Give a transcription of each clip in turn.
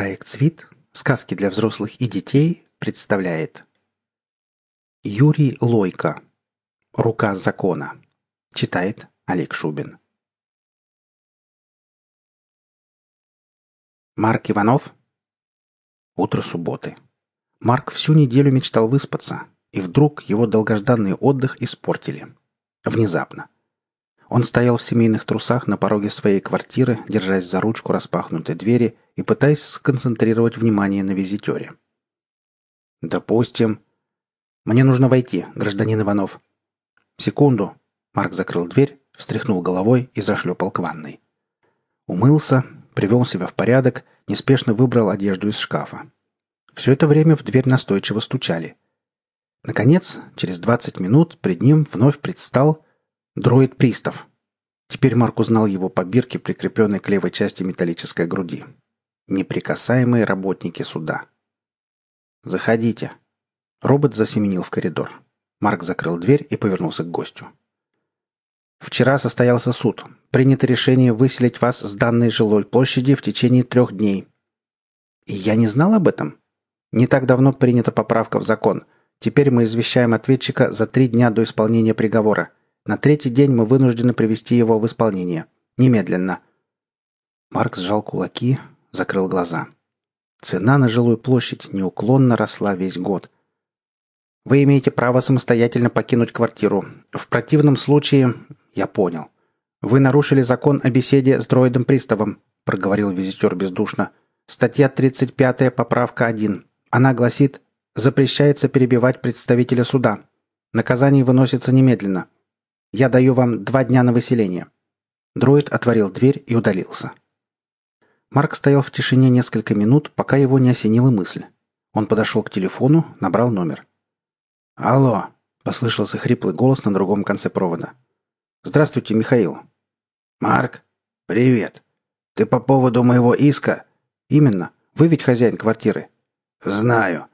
Проект «Свит. Сказки для взрослых и детей» представляет Юрий Лойко. Рука закона. Читает Олег Шубин. Марк Иванов. Утро субботы. Марк всю неделю мечтал выспаться, и вдруг его долгожданный отдых испортили. Внезапно. Он стоял в семейных трусах на пороге своей квартиры, держась за ручку распахнутой двери и пытаясь сконцентрировать внимание на визитере. «Допустим...» «Мне нужно войти, гражданин Иванов». «Секунду». Марк закрыл дверь, встряхнул головой и зашлепал к ванной. Умылся, привел себя в порядок, неспешно выбрал одежду из шкафа. Все это время в дверь настойчиво стучали. Наконец, через двадцать минут пред ним вновь предстал Дроид-пристав. Теперь Марк узнал его по бирке, прикрепленной к левой части металлической груди. Неприкасаемые работники суда. «Заходите». Робот засеменил в коридор. Марк закрыл дверь и повернулся к гостю. «Вчера состоялся суд. Принято решение выселить вас с данной жилой площади в течение трех дней». «И я не знал об этом?» «Не так давно принята поправка в закон. Теперь мы извещаем ответчика за три дня до исполнения приговора. На третий день мы вынуждены привести его в исполнение. Немедленно». Марк сжал кулаки, закрыл глаза. Цена на жилую площадь неуклонно росла весь год. «Вы имеете право самостоятельно покинуть квартиру. В противном случае...» «Я понял. Вы нарушили закон о беседе с дроидом-приставом», — проговорил визитер бездушно. «Статья 35, поправка 1. Она гласит, запрещается перебивать представителя суда. Наказание выносится немедленно. Я даю вам два дня на выселение». Дроид отворил дверь и удалился. Марк стоял в тишине несколько минут, пока его не осенила мысль. Он подошел к телефону, набрал номер. «Алло!» – послышался хриплый голос на другом конце провода. «Здравствуйте, Михаил». «Марк, привет. Ты по поводу моего иска?» «Именно. Вы ведь хозяин квартиры». «Знаю.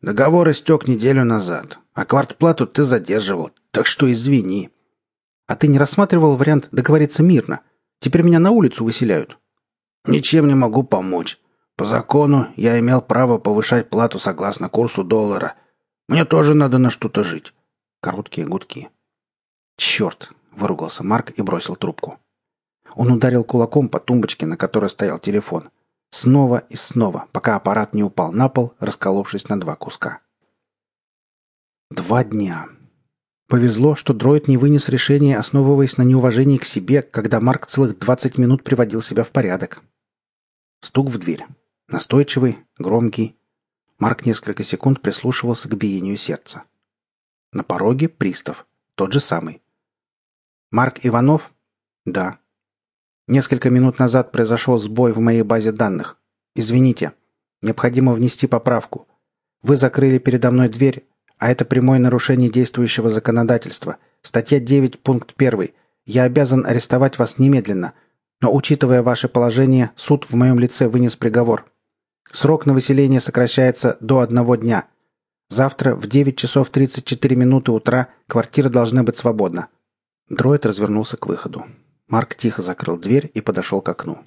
Договор истек неделю назад, а квартплату ты задерживал, так что извини». А ты не рассматривал вариант договориться мирно? Теперь меня на улицу выселяют». «Ничем не могу помочь. По закону я имел право повышать плату согласно курсу доллара. Мне тоже надо на что-то жить». Короткие гудки. «Черт!» – выругался Марк и бросил трубку. Он ударил кулаком по тумбочке, на которой стоял телефон. Снова и снова, пока аппарат не упал на пол, расколовшись на два куска. Два дня. Повезло, что дроид не вынес решение, основываясь на неуважении к себе, когда Марк целых 20 минут приводил себя в порядок. Стук в дверь. Настойчивый, громкий. Марк несколько секунд прислушивался к биению сердца. На пороге пристав. Тот же самый. «Марк Иванов?» «Да». «Несколько минут назад произошел сбой в моей базе данных. Извините. Необходимо внести поправку. Вы закрыли передо мной дверь, а это прямое нарушение действующего законодательства. Статья 9, пункт 1. Я обязан арестовать вас немедленно. Но, учитывая ваше положение, суд в моем лице вынес приговор. Срок на выселение сокращается до одного дня. Завтра в 9 часов 34 минуты утра квартира должна быть свободна». Дроид развернулся к выходу. Марк тихо закрыл дверь и подошел к окну.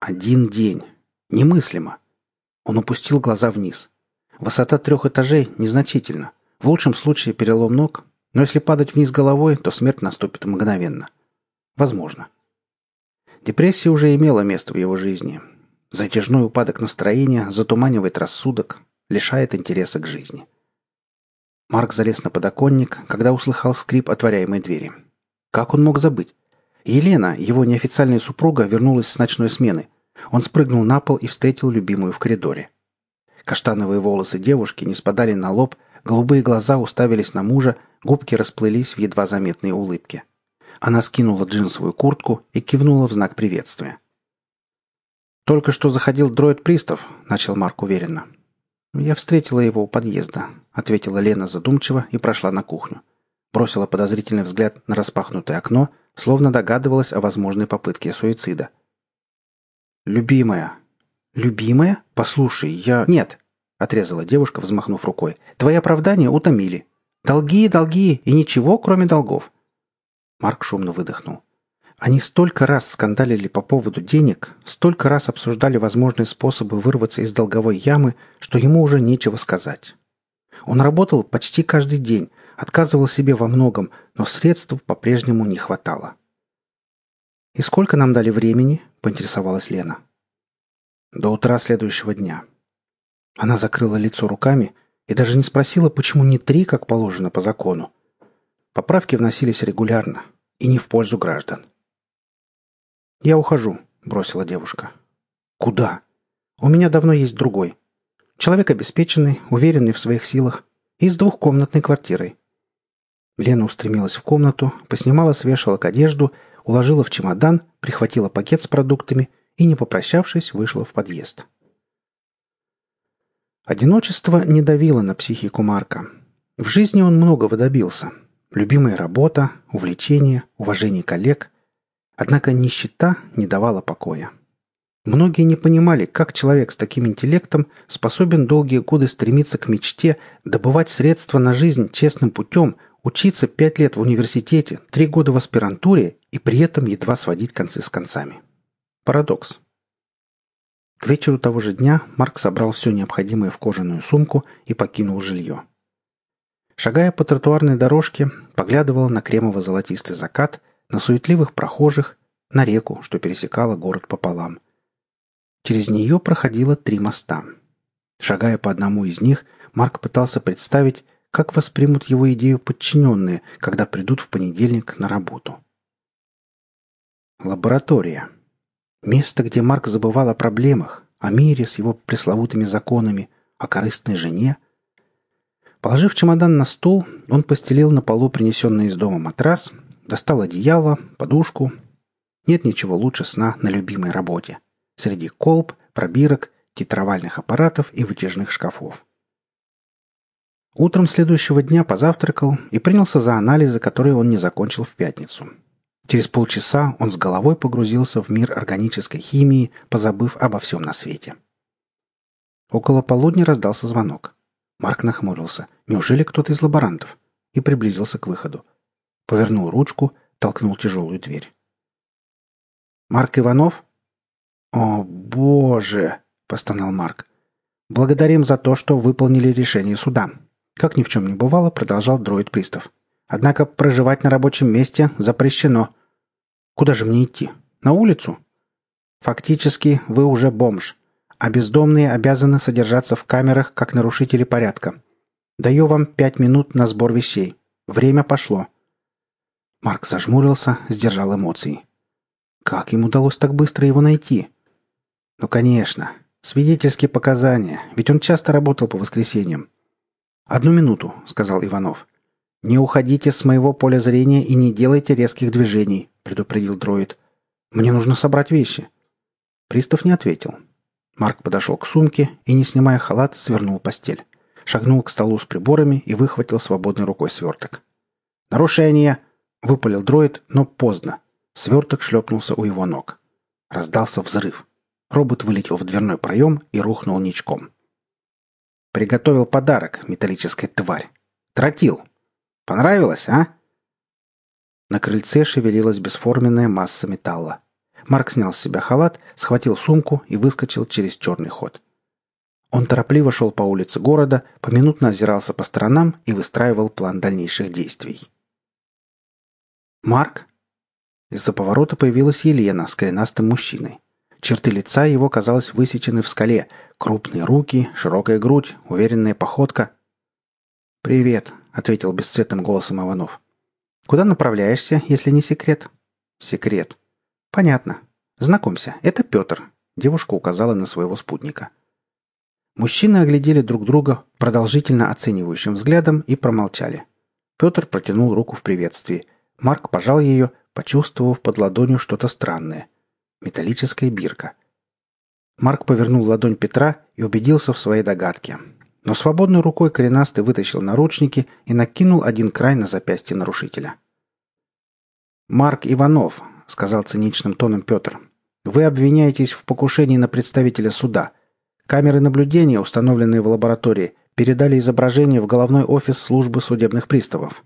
Один день. Немыслимо. Он упустил глаза вниз. Высота трех этажей незначительна. В лучшем случае перелом ног, но если падать вниз головой, то смерть наступит мгновенно. Возможно. Депрессия уже имела место в его жизни. Затяжной упадок настроения затуманивает рассудок, лишает интереса к жизни. Марк залез на подоконник, когда услыхал скрип отворяемой двери. Как он мог забыть? Елена, его неофициальная супруга, вернулась с ночной смены. Он спрыгнул на пол и встретил любимую в коридоре. Каштановые волосы девушки не спадали на лоб, голубые глаза уставились на мужа, губки расплылись в едва заметной улыбке. Она скинула джинсовую куртку и кивнула в знак приветствия. «Только что заходил дроид-пристав», — начал Марк уверенно. «Я встретила его у подъезда», — ответила Лена задумчиво и прошла на кухню. Бросила подозрительный взгляд на распахнутое окно, словно догадывалась о возможной попытке суицида. «Любимая», «Любимая? Послушай, я...» «Нет», — отрезала девушка, взмахнув рукой. «Твои оправдания утомили. Долги, долги и ничего, кроме долгов». Марк шумно выдохнул. Они столько раз скандалили по поводу денег, столько раз обсуждали возможные способы вырваться из долговой ямы, что ему уже нечего сказать. Он работал почти каждый день, отказывал себе во многом, но средств по-прежнему не хватало. «И сколько нам дали времени?» – поинтересовалась Лена. «До утра следующего дня». Она закрыла лицо руками и даже не спросила, почему не три, как положено по закону. Поправки вносились регулярно и не в пользу граждан. «Я ухожу», — бросила девушка. «Куда? У меня давно есть другой. Человек обеспеченный, уверенный в своих силах и с двухкомнатной квартирой». Лена устремилась в комнату, поснимала с вешалок одежду, уложила в чемодан, прихватила пакет с продуктами и, не попрощавшись, вышла в подъезд. Одиночество не давило на психику Марка. В жизни он многого добился. Любимая работа, увлечение, уважение коллег – Однако нищета не давала покоя. Многие не понимали, как человек с таким интеллектом способен долгие годы стремиться к мечте, добывать средства на жизнь честным путем, учиться пять лет в университете, три года в аспирантуре и при этом едва сводить концы с концами. Парадокс. К вечеру того же дня Марк собрал все необходимое в кожаную сумку и покинул жилье. Шагая по тротуарной дорожке, поглядывал на кремово-золотистый закат – на суетливых прохожих, на реку, что пересекала город пополам. Через нее проходило три моста. Шагая по одному из них, Марк пытался представить, как воспримут его идею подчиненные, когда придут в понедельник на работу. Лаборатория. Место, где Марк забывал о проблемах, о мире с его пресловутыми законами, о корыстной жене. Положив чемодан на стул, он постелил на полу принесенный из дома матрас Достал одеяло, подушку. Нет ничего лучше сна на любимой работе. Среди колб, пробирок, титровальных аппаратов и вытяжных шкафов. Утром следующего дня позавтракал и принялся за анализы, которые он не закончил в пятницу. Через полчаса он с головой погрузился в мир органической химии, позабыв обо всем на свете. Около полудня раздался звонок. Марк нахмурился. Неужели кто-то из лаборантов? И приблизился к выходу. Повернул ручку, толкнул тяжелую дверь. «Марк Иванов?» «О, боже!» – постонал Марк. «Благодарим за то, что выполнили решение суда». Как ни в чем не бывало, продолжал дроид-пристав. «Однако проживать на рабочем месте запрещено. Куда же мне идти? На улицу?» «Фактически вы уже бомж, а бездомные обязаны содержаться в камерах как нарушители порядка. Даю вам пять минут на сбор вещей. Время пошло. Марк зажмурился, сдержал эмоции. Как им удалось так быстро его найти? Ну, конечно. Свидетельские показания, ведь он часто работал по воскресеньям. «Одну минуту», — сказал Иванов. «Не уходите с моего поля зрения и не делайте резких движений», — предупредил дроид. «Мне нужно собрать вещи». Пристав не ответил. Марк подошел к сумке и, не снимая халат, свернул постель. Шагнул к столу с приборами и выхватил свободной рукой сверток. «Нарушение!» Выпалил дроид, но поздно. Сверток шлепнулся у его ног. Раздался взрыв. Робот вылетел в дверной проем и рухнул ничком. «Приготовил подарок, металлическая тварь. Тротил. Понравилось, а?» На крыльце шевелилась бесформенная масса металла. Марк снял с себя халат, схватил сумку и выскочил через черный ход. Он торопливо шел по улице города, поминутно озирался по сторонам и выстраивал план дальнейших действий. «Марк?» Из-за поворота появилась Елена с коренастым мужчиной. Черты лица его, казалось, высечены в скале. Крупные руки, широкая грудь, уверенная походка. «Привет», — ответил бесцветным голосом Иванов. «Куда направляешься, если не секрет?» «Секрет». «Понятно. Знакомься, это Петр», — девушка указала на своего спутника. Мужчины оглядели друг друга продолжительно оценивающим взглядом и промолчали. Петр протянул руку в приветствии — Марк пожал ее, почувствовав под ладонью что-то странное. Металлическая бирка. Марк повернул ладонь Петра и убедился в своей догадке. Но свободной рукой коренастый вытащил наручники и накинул один край на запястье нарушителя. «Марк Иванов», — сказал циничным тоном Петр, — «вы обвиняетесь в покушении на представителя суда. Камеры наблюдения, установленные в лаборатории, передали изображение в головной офис службы судебных приставов.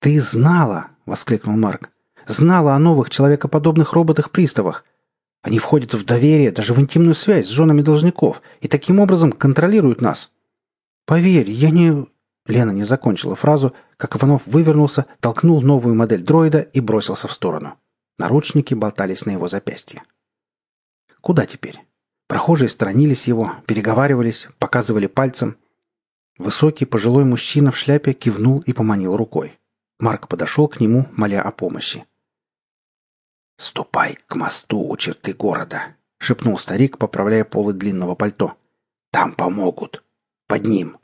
«Ты знала!» — воскликнул Марк. Знала о новых человекоподобных роботах-приставах. Они входят в доверие, даже в интимную связь с женами должников, и таким образом контролируют нас. Поверь, я не...» Лена не закончила фразу, как Иванов вывернулся, толкнул новую модель дроида и бросился в сторону. Наручники болтались на его запястье. Куда теперь? Прохожие сторонились его, переговаривались, показывали пальцем. Высокий пожилой мужчина в шляпе кивнул и поманил рукой. Марк подошел к нему, моля о помощи. «Ступай к мосту у черты города», — шепнул старик, поправляя полы длинного пальто. «Там помогут. Под ним».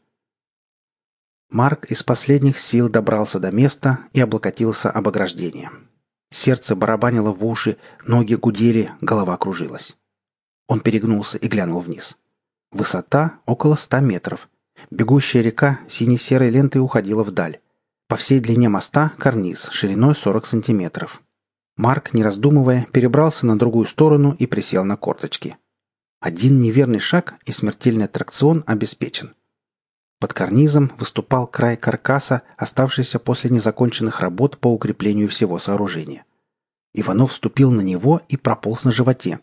Марк из последних сил добрался до места и облокотился об ограждение. Сердце барабанило в уши, ноги гудели, голова кружилась. Он перегнулся и глянул вниз. Высота около ста метров. Бегущая река сине-серой лентой уходила вдаль. По всей длине моста карниз шириной 40 сантиметров. Марк, не раздумывая, перебрался на другую сторону и присел на корточки. Один неверный шаг, и смертельный аттракцион обеспечен. Под карнизом выступал край каркаса, оставшийся после незаконченных работ по укреплению всего сооружения. Иванов вступил на него и прополз на животе.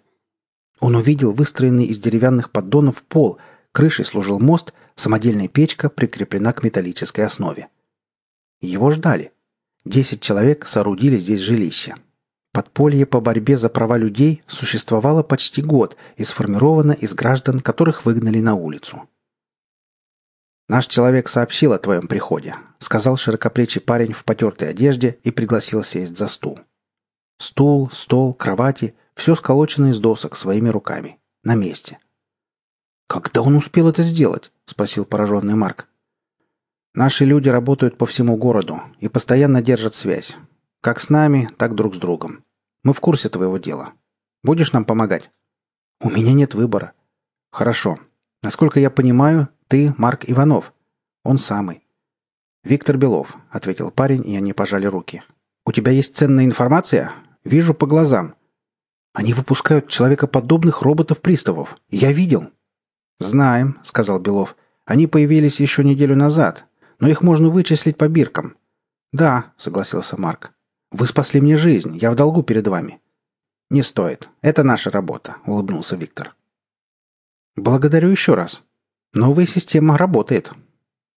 Он увидел выстроенный из деревянных поддонов пол, крышей служил мост, самодельная печка прикреплена к металлической основе. Его ждали. Десять человек соорудили здесь жилище. Подполье по борьбе за права людей существовало почти год и сформировано из граждан, которых выгнали на улицу. «Наш человек сообщил о твоем приходе», — сказал широкоплечий парень в потертой одежде и пригласил сесть за стул. Стул, стол, кровати — все сколочено из досок своими руками. На месте. «Когда он успел это сделать?» — спросил пораженный Марк. «Наши люди работают по всему городу и постоянно держат связь. Как с нами, так друг с другом. Мы в курсе твоего дела. Будешь нам помогать?» «У меня нет выбора». «Хорошо. Насколько я понимаю, ты Марк Иванов. Он самый. Виктор Белов, ответил парень, и они пожали руки. У тебя есть ценная информация? Вижу по глазам. Они выпускают человекоподобных роботов-приставов. Я видел. Знаем, сказал Белов. Они появились еще неделю назад, но их можно вычислить по биркам. Да, согласился Марк. Вы спасли мне жизнь, я в долгу перед вами. Не стоит. Это наша работа, улыбнулся Виктор. Благодарю еще раз. Новая система работает.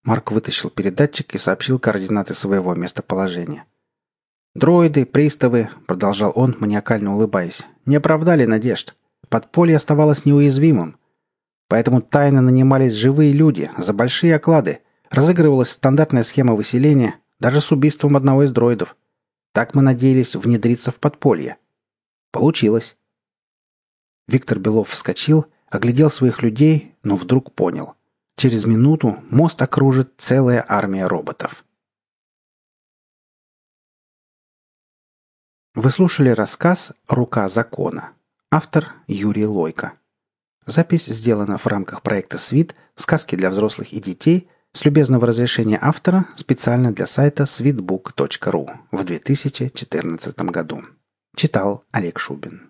Марк вытащил передатчик и сообщил координаты своего местоположения. «Дроиды, приставы», — продолжал он, маниакально улыбаясь, — «не оправдали надежд. Подполье оставалось неуязвимым. Поэтому тайно нанимались живые люди за большие оклады. Разыгрывалась стандартная схема выселения, даже с убийством одного из дроидов. Так мы надеялись внедриться в подполье. Получилось. Виктор Белов вскочил — Оглядел своих людей, но вдруг понял. Через минуту мост окружит целая армия роботов. Вы слушали рассказ «Рука закона». Автор Юрий Лойко. Запись сделана в рамках проекта «Свит. Сказки для взрослых и детей» с любезного разрешения автора специально для сайта sweetbook.ru в 2014 году. Читал Олег Шубин.